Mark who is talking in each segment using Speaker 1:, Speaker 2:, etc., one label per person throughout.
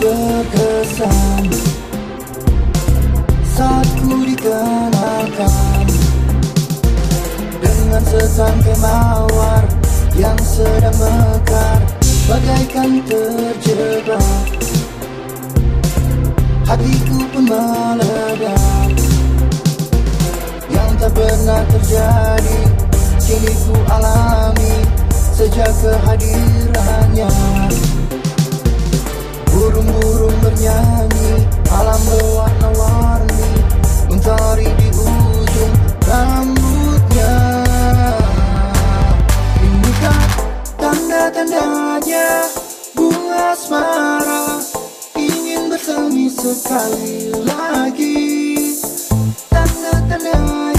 Speaker 1: berkesan Saat ku dikenalkan Dengan setangkai mawar Yang sedang mekar Bagaikan terjebak. Hatiku pun meledak. Yang tak pernah terjadi Kini ku alami Sejak kehadirannya sekali lagi. Tanda-tandanya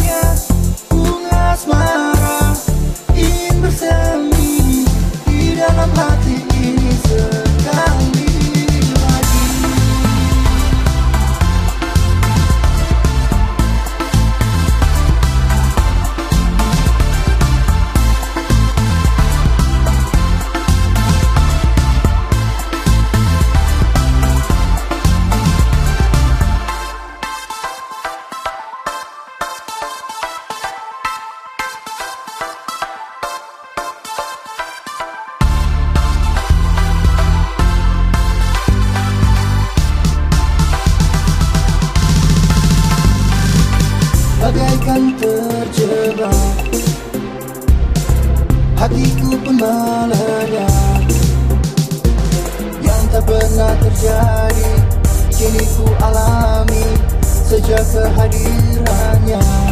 Speaker 1: bagaikan terjebak. Hatiku pun meledak Yang tak pernah terjadi Kini ku alami Sejak kehadirannya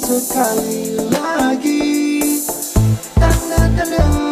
Speaker 1: sekali lagi. Tanda-tandanya